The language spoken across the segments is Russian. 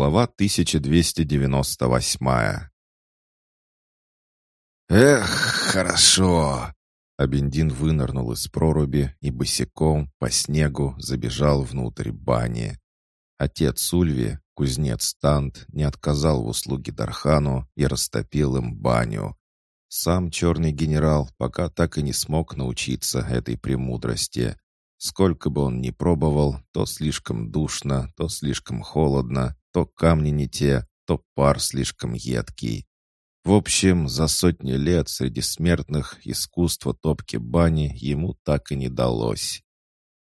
Глава 1298 «Эх, хорошо!» Абендин вынырнул из проруби и босиком по снегу забежал внутрь бани. Отец Ульви, кузнец Тант, не отказал в услуге Дархану и растопил им баню. Сам черный генерал пока так и не смог научиться этой премудрости. Сколько бы он ни пробовал, то слишком душно, то слишком холодно, то камни не те, то пар слишком едкий. В общем, за сотни лет среди смертных искусство топки бани ему так и не далось.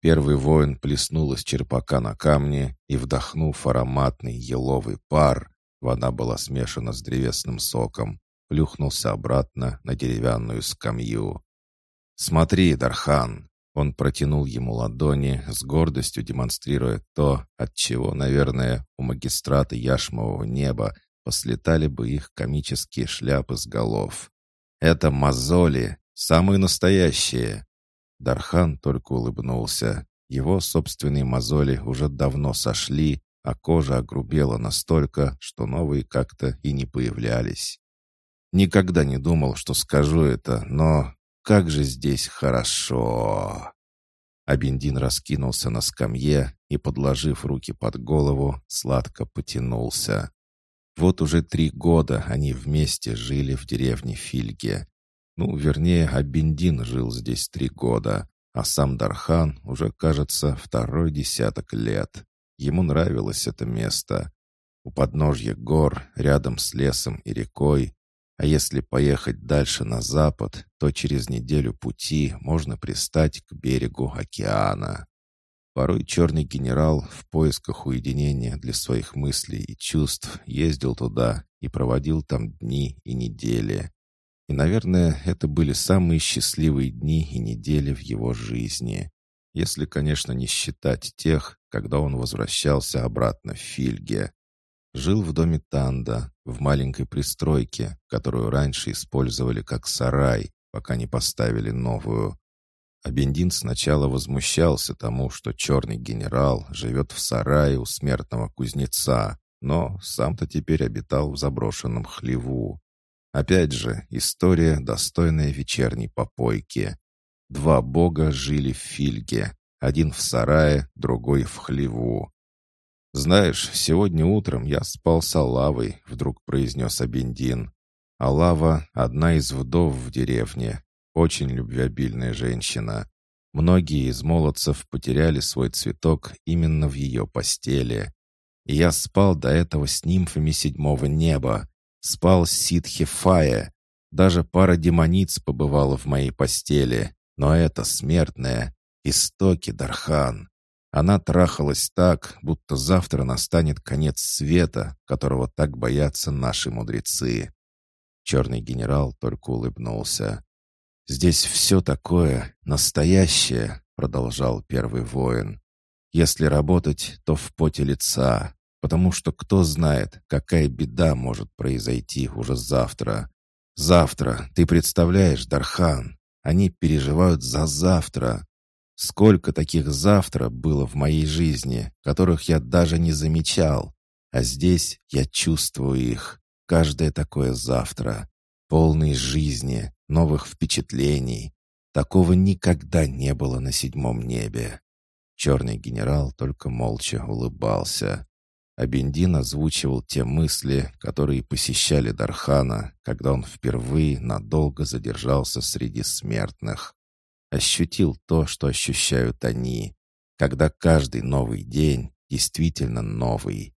Первый воин плеснул из черпака на камни и, вдохнув ароматный еловый пар, вода была смешана с древесным соком, плюхнулся обратно на деревянную скамью. «Смотри, Дархан!» Он протянул ему ладони, с гордостью демонстрируя то, от чего, наверное, у магистрата яшмового неба послетали бы их комические шляпы с голов. «Это мозоли, самые настоящие!» Дархан только улыбнулся. Его собственные мозоли уже давно сошли, а кожа огрубела настолько, что новые как-то и не появлялись. Никогда не думал, что скажу это, но как же здесь хорошо!» Абендин раскинулся на скамье и, подложив руки под голову, сладко потянулся. Вот уже три года они вместе жили в деревне Фильге. Ну, вернее, Абендин жил здесь три года, а сам Дархан уже, кажется, второй десяток лет. Ему нравилось это место. У подножья гор, рядом с лесом и рекой, а если поехать дальше на запад, то через неделю пути можно пристать к берегу океана. Порой черный генерал в поисках уединения для своих мыслей и чувств ездил туда и проводил там дни и недели. И, наверное, это были самые счастливые дни и недели в его жизни. Если, конечно, не считать тех, когда он возвращался обратно в Фильге. Жил в доме Танда, в маленькой пристройке, которую раньше использовали как сарай, пока не поставили новую. А Бендин сначала возмущался тому, что черный генерал живет в сарае у смертного кузнеца, но сам-то теперь обитал в заброшенном хлеву. Опять же, история, достойная вечерней попойки. Два бога жили в Фильге, один в сарае, другой в хлеву. «Знаешь, сегодня утром я спал с Алавой», — вдруг произнес Абендин. «Алава — одна из вдов в деревне, очень любвеобильная женщина. Многие из молодцев потеряли свой цветок именно в ее постели. И я спал до этого с нимфами седьмого неба, спал с ситхи Фая. Даже пара демониц побывала в моей постели, но это смертная, истоки Дархан. Она трахалась так, будто завтра настанет конец света, которого так боятся наши мудрецы. Черный генерал только улыбнулся. «Здесь все такое настоящее», — продолжал первый воин. «Если работать, то в поте лица, потому что кто знает, какая беда может произойти уже завтра. Завтра, ты представляешь, Дархан, они переживают за завтра, Сколько таких завтра было в моей жизни, которых я даже не замечал. А здесь я чувствую их. Каждое такое завтра. Полный жизни, новых впечатлений. Такого никогда не было на седьмом небе. Черный генерал только молча улыбался. А Бендин озвучивал те мысли, которые посещали Дархана, когда он впервые надолго задержался среди смертных ощутил то, что ощущают они, когда каждый новый день действительно новый.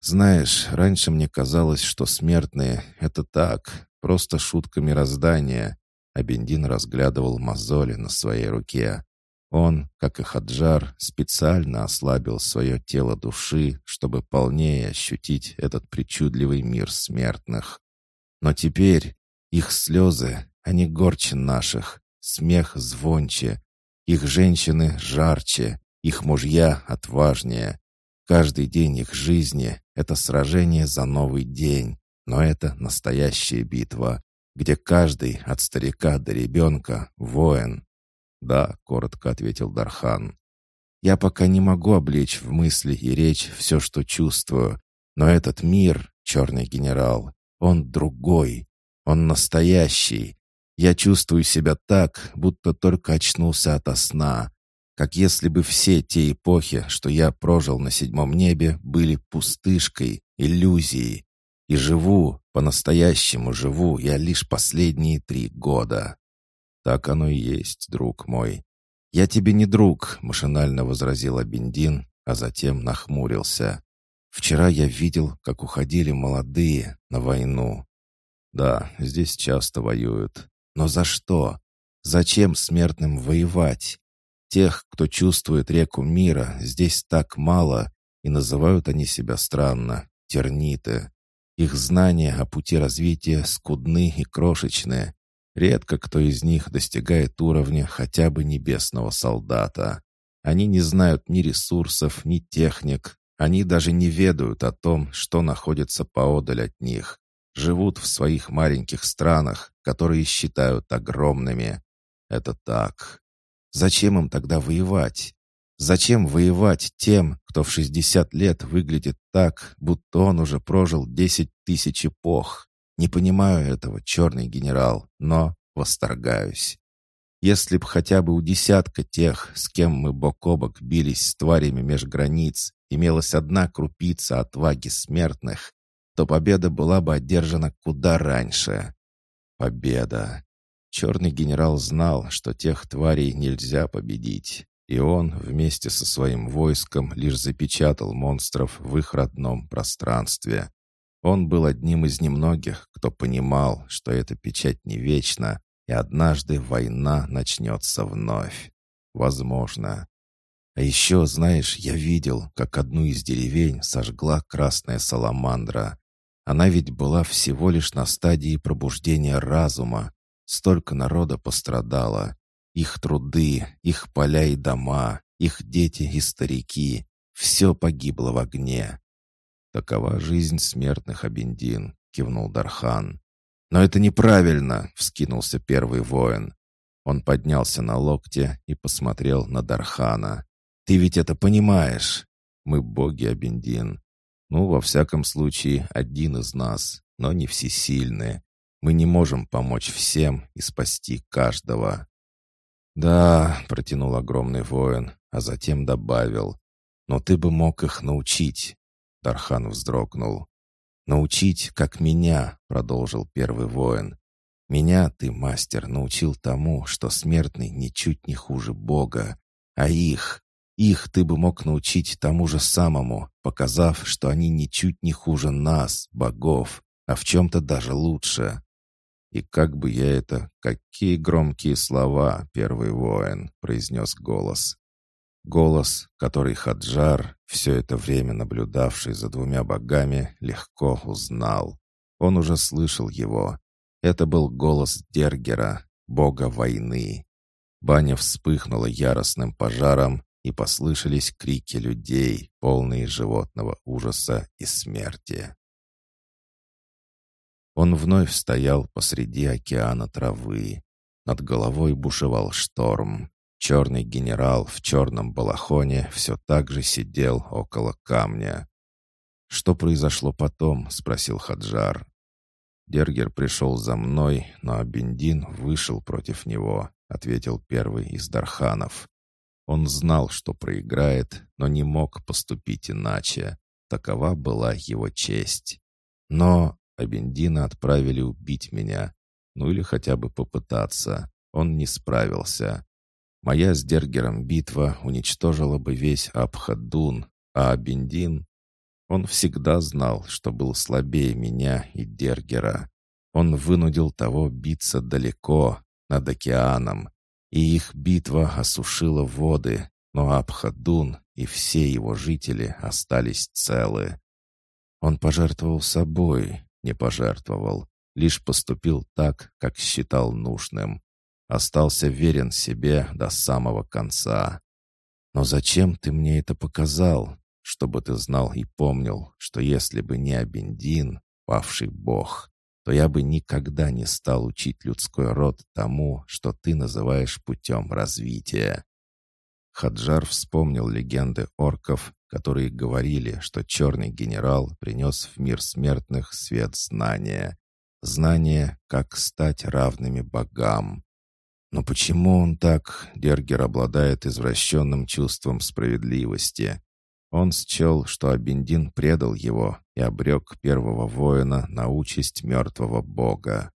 Знаешь, раньше мне казалось, что смертные — это так, просто шутка мироздания, а Бендин разглядывал мозоли на своей руке. Он, как и Хаджар, специально ослабил свое тело души, чтобы полнее ощутить этот причудливый мир смертных. Но теперь их слезы, они горче наших, Смех звонче, их женщины жарче, их мужья отважнее. Каждый день их жизни — это сражение за новый день, но это настоящая битва, где каждый, от старика до ребенка, воин. «Да», — коротко ответил Дархан. «Я пока не могу облечь в мысли и речь все, что чувствую, Но этот мир, черный генерал, он другой, он настоящий. Я чувствую себя так, будто только очнулся ото сна, как если бы все те эпохи, что я прожил на седьмом небе, были пустышкой, иллюзией. И живу, по-настоящему живу я лишь последние три года. Так оно и есть, друг мой. Я тебе не друг, машинально возразил Абендин, а затем нахмурился. Вчера я видел, как уходили молодые на войну. Да, здесь часто воюют. Но за что? Зачем смертным воевать? Тех, кто чувствует реку мира, здесь так мало, и называют они себя странно — терниты. Их знания о пути развития скудны и крошечны. Редко кто из них достигает уровня хотя бы небесного солдата. Они не знают ни ресурсов, ни техник. Они даже не ведают о том, что находится поодаль от них. Живут в своих маленьких странах, которые считают огромными. Это так. Зачем им тогда воевать? Зачем воевать тем, кто в 60 лет выглядит так, будто он уже прожил 10 тысяч эпох? Не понимаю этого, черный генерал, но восторгаюсь. Если б хотя бы у десятка тех, с кем мы бок о бок бились с тварями меж границ, имелась одна крупица отваги смертных, то победа была бы одержана куда раньше. Победа. Черный генерал знал, что тех тварей нельзя победить, и он вместе со своим войском лишь запечатал монстров в их родном пространстве. Он был одним из немногих, кто понимал, что эта печать не вечна, и однажды война начнется вновь. Возможно. А еще, знаешь, я видел, как одну из деревень сожгла красная саламандра. Она ведь была всего лишь на стадии пробуждения разума, Столько народа пострадало. Их труды, их поля и дома, их дети и старики. Все погибло в огне. «Такова жизнь смертных, Абендин», — кивнул Дархан. «Но это неправильно», — вскинулся первый воин. Он поднялся на локте и посмотрел на Дархана. «Ты ведь это понимаешь? Мы боги, Абендин. Ну, во всяком случае, один из нас, но не всесильные. Мы не можем помочь всем и спасти каждого». «Да», — протянул огромный воин, а затем добавил, «но ты бы мог их научить». Дархан вздрогнул. «Научить, как меня», — продолжил первый воин. «Меня ты, мастер, научил тому, что смертный ничуть не хуже Бога, а их, их ты бы мог научить тому же самому, показав, что они ничуть не хуже нас, богов, а в чем-то даже лучше. «И как бы я это... Какие громкие слова, первый воин!» — произнес голос. Голос, который Хаджар, все это время наблюдавший за двумя богами, легко узнал. Он уже слышал его. Это был голос Дергера, бога войны. Баня вспыхнула яростным пожаром, и послышались крики людей, полные животного ужаса и смерти. Он вновь стоял посреди океана травы. Над головой бушевал шторм. Черный генерал в черном балахоне все так же сидел около камня. «Что произошло потом?» — спросил Хаджар. «Дергер пришел за мной, но Абендин вышел против него», — ответил первый из Дарханов. Он знал, что проиграет, но не мог поступить иначе. Такова была его честь. Но а Бендина отправили убить меня. Ну или хотя бы попытаться. Он не справился. Моя с Дергером битва уничтожила бы весь Абхадун, а Абендин... Он всегда знал, что был слабее меня и Дергера. Он вынудил того биться далеко, над океаном, и их битва осушила воды, но Абхадун и все его жители остались целы. Он пожертвовал собой, не пожертвовал, лишь поступил так, как считал нужным. Остался верен себе до самого конца. Но зачем ты мне это показал? Чтобы ты знал и помнил, что если бы не Абендин, павший бог, то я бы никогда не стал учить людской род тому, что ты называешь путем развития. Хаджар вспомнил легенды орков, которые говорили, что черный генерал принес в мир смертных свет знания. Знание, как стать равными богам. Но почему он так, Дергер обладает извращенным чувством справедливости? Он счел, что Абендин предал его и обрек первого воина на участь мертвого бога.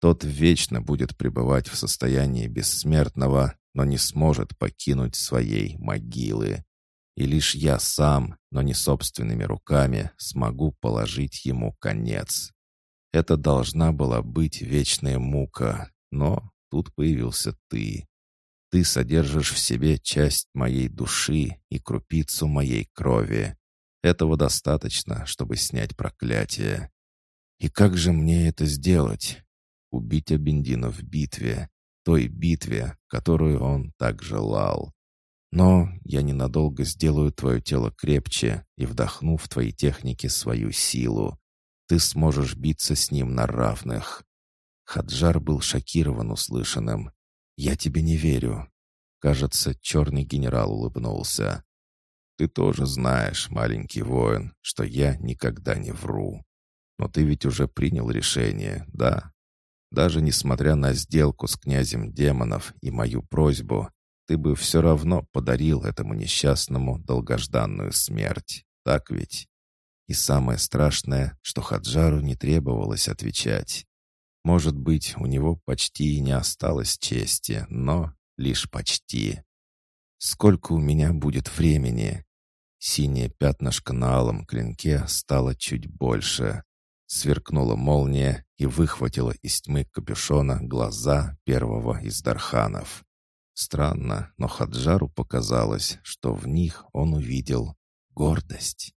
Тот вечно будет пребывать в состоянии бессмертного, но не сможет покинуть своей могилы. И лишь я сам, но не собственными руками, смогу положить ему конец. Это должна была быть вечная мука, но тут появился ты. Ты содержишь в себе часть моей души и крупицу моей крови. Этого достаточно, чтобы снять проклятие. И как же мне это сделать? Убить Абендина в битве, той битве, которую он так желал. Но я ненадолго сделаю твое тело крепче и вдохну в твои техники свою силу. Ты сможешь биться с ним на равных. Хаджар был шокирован услышанным. «Я тебе не верю». Кажется, черный генерал улыбнулся. «Ты тоже знаешь, маленький воин, что я никогда не вру. Но ты ведь уже принял решение, да? Даже несмотря на сделку с князем демонов и мою просьбу, ты бы все равно подарил этому несчастному долгожданную смерть, так ведь? И самое страшное, что Хаджару не требовалось отвечать. Может быть, у него почти и не осталось чести, но лишь почти. Сколько у меня будет времени? Синее пятнышко на алом клинке стало чуть больше. Сверкнула молния и выхватила из тьмы капюшона глаза первого из Дарханов. Странно, но Хаджару показалось, что в них он увидел гордость.